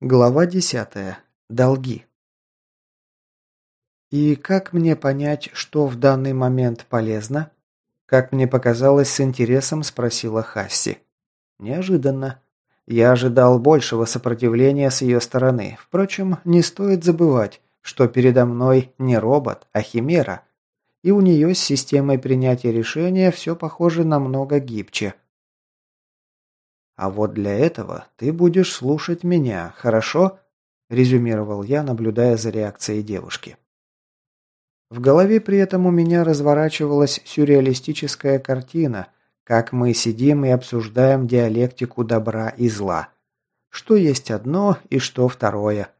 Глава десятая. Долги. И как мне понять, что в данный момент полезно? Как мне показалось, с интересом спросила Хасси. Неожиданно. Я ожидал большего сопротивления с ее стороны. Впрочем, не стоит забывать, что передо мной не робот, а химера. И у нее с системой принятия решения все похоже намного гибче. А вот для этого ты будешь слушать меня, хорошо? резюмировал я, наблюдая за реакцией девушки. В голове при этом у меня разворачивалась сюрреалистическая картина, как мы сидим и обсуждаем диалектику добра и зла. Что есть одно и что второе.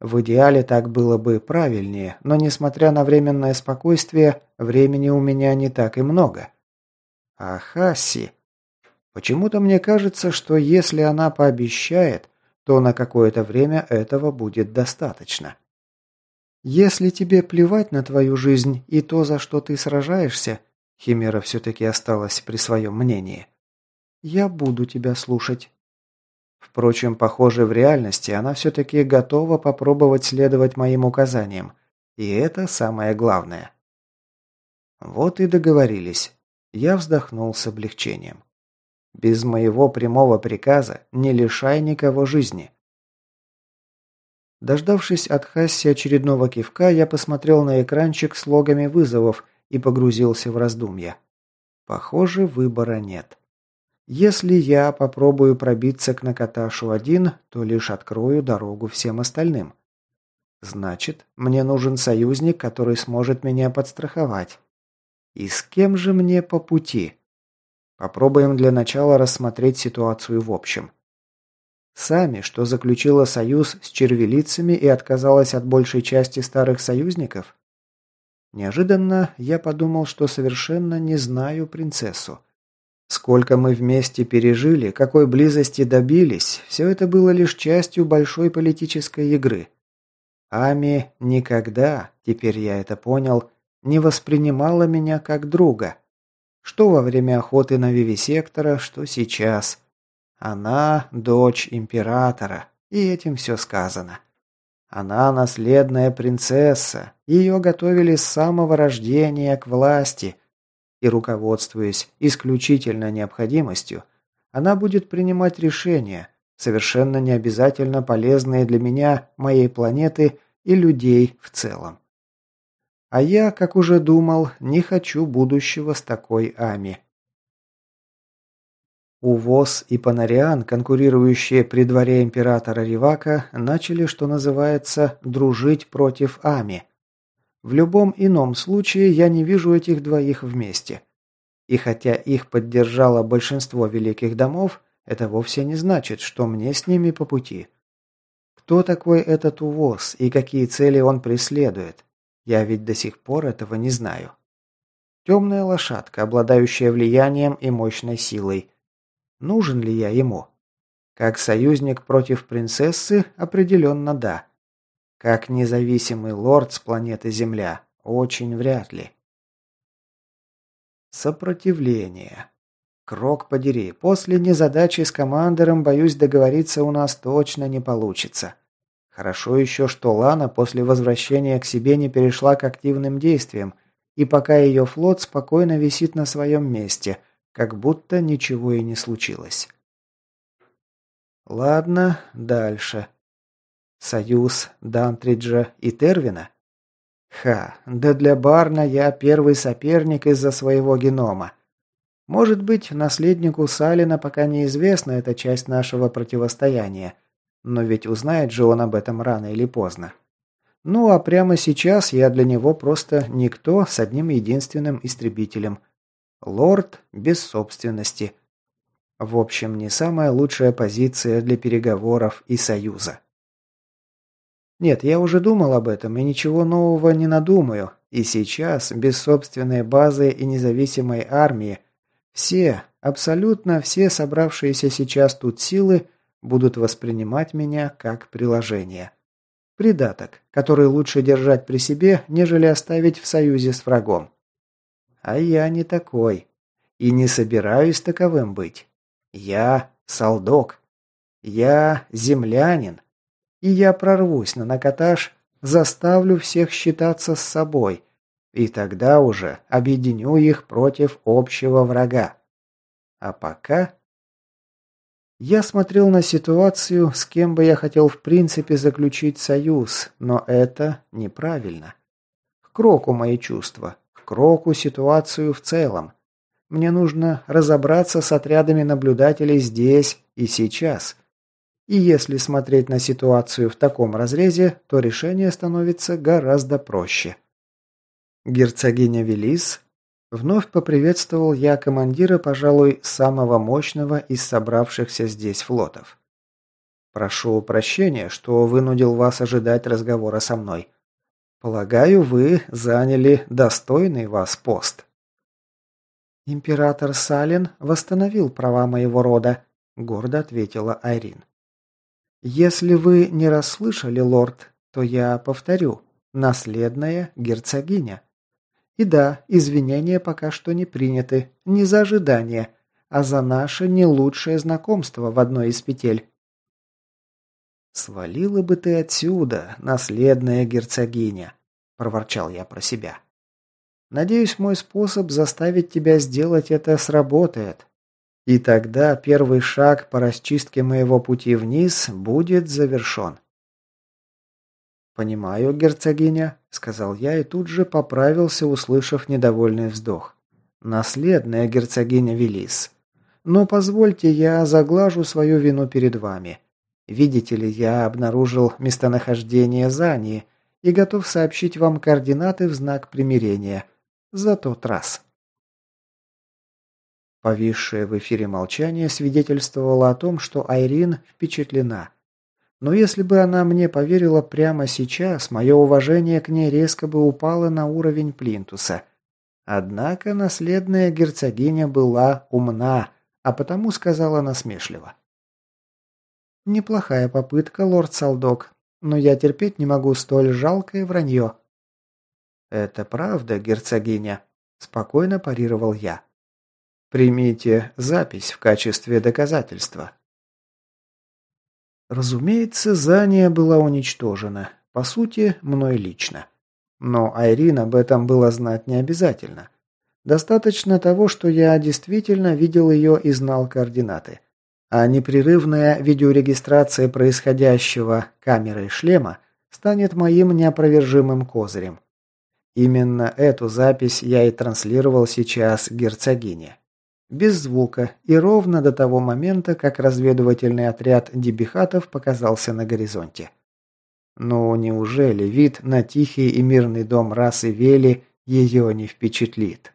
В идеале так было бы правильнее, но несмотря на временное спокойствие, времени у меня не так и много. А Хасси... Почему-то мне кажется, что если она пообещает, то на какое-то время этого будет достаточно. Если тебе плевать на твою жизнь и то, за что ты сражаешься, Химера все-таки осталась при своем мнении, я буду тебя слушать. Впрочем, похоже, в реальности она все-таки готова попробовать следовать моим указаниям. И это самое главное. Вот и договорились. Я вздохнул с облегчением. Без моего прямого приказа не лишай никого жизни. Дождавшись от Хасси очередного кивка, я посмотрел на экранчик с логами вызовов и погрузился в раздумья. Похоже, выбора нет. Если я попробую пробиться к Накаташу один, то лишь открою дорогу всем остальным. Значит, мне нужен союзник, который сможет меня подстраховать. И с кем же мне по пути? Попробуем для начала рассмотреть ситуацию в общем. Сами, что заключила союз с червелицами и отказалась от большей части старых союзников? Неожиданно я подумал, что совершенно не знаю принцессу. Сколько мы вместе пережили, какой близости добились, все это было лишь частью большой политической игры. Ами никогда, теперь я это понял, не воспринимала меня как друга. Что во время охоты на Вивисектора, что сейчас. Она дочь императора, и этим все сказано. Она наследная принцесса, ее готовили с самого рождения к власти, и, руководствуясь исключительно необходимостью, она будет принимать решения, совершенно не обязательно полезные для меня, моей планеты и людей в целом. А я, как уже думал, не хочу будущего с такой Ами. Увоз и Панариан, конкурирующие при дворе императора Ривака, начали, что называется, дружить против Ами. В любом ином случае я не вижу этих двоих вместе. И хотя их поддержало большинство великих домов, это вовсе не значит, что мне с ними по пути. Кто такой этот увоз и какие цели он преследует? Я ведь до сих пор этого не знаю. Темная лошадка, обладающая влиянием и мощной силой. Нужен ли я ему? Как союзник против принцессы, определенно да. Как независимый лорд с планеты Земля, очень вряд ли. Сопротивление. Крок подери, после незадачи с командором, боюсь, договориться у нас точно не получится. Хорошо еще, что Лана после возвращения к себе не перешла к активным действиям, и пока ее флот спокойно висит на своем месте, как будто ничего и не случилось. Ладно, дальше. Союз Дантриджа и Тервина? Ха, да для Барна я первый соперник из-за своего генома. Может быть, наследнику Салина пока неизвестна эта часть нашего противостояния, но ведь узнает же он об этом рано или поздно. Ну а прямо сейчас я для него просто никто с одним единственным истребителем. Лорд без собственности. В общем, не самая лучшая позиция для переговоров и союза. Нет, я уже думал об этом и ничего нового не надумаю. И сейчас, без собственной базы и независимой армии, все, абсолютно все собравшиеся сейчас тут силы будут воспринимать меня как приложение. Придаток, который лучше держать при себе, нежели оставить в союзе с врагом. А я не такой. И не собираюсь таковым быть. Я солдок. Я землянин. И я прорвусь на накатаж, заставлю всех считаться с собой. И тогда уже объединю их против общего врага. А пока... Я смотрел на ситуацию, с кем бы я хотел в принципе заключить союз, но это неправильно. К кроку мои чувства, к кроку ситуацию в целом. Мне нужно разобраться с отрядами наблюдателей здесь и сейчас. И если смотреть на ситуацию в таком разрезе, то решение становится гораздо проще. Герцогиня Велис Вновь поприветствовал я командира, пожалуй, самого мощного из собравшихся здесь флотов. «Прошу прощения, что вынудил вас ожидать разговора со мной. Полагаю, вы заняли достойный вас пост». «Император Сален восстановил права моего рода», – гордо ответила Айрин. «Если вы не расслышали, лорд, то я повторю. Наследная герцогиня». И да, извинения пока что не приняты. Не за ожидание, а за наше не лучшее знакомство в одной из петель. «Свалила бы ты отсюда, наследная герцогиня», – проворчал я про себя. «Надеюсь, мой способ заставить тебя сделать это сработает. И тогда первый шаг по расчистке моего пути вниз будет завершен». «Понимаю, герцогиня», — сказал я и тут же поправился, услышав недовольный вздох. «Наследная герцогиня Велис. Но позвольте, я заглажу свою вину перед вами. Видите ли, я обнаружил местонахождение Зании и готов сообщить вам координаты в знак примирения. За тот раз». Повисшее в эфире молчание свидетельствовало о том, что Айрин впечатлена – но если бы она мне поверила прямо сейчас, мое уважение к ней резко бы упало на уровень плинтуса. Однако наследная герцогиня была умна, а потому сказала насмешливо. «Неплохая попытка, лорд Салдок, но я терпеть не могу столь жалкое вранье». «Это правда, герцогиня», – спокойно парировал я. «Примите запись в качестве доказательства». Разумеется, Зания была уничтожена. По сути, мной лично. Но Айрин об этом было знать не обязательно. Достаточно того, что я действительно видел ее и знал координаты. А непрерывная видеорегистрация происходящего камерой шлема станет моим неопровержимым козырем. Именно эту запись я и транслировал сейчас герцогине без звука и ровно до того момента, как разведывательный отряд дебихатов показался на горизонте. Ну, неужели вид на тихий и мирный дом расы Вели ее не впечатлит?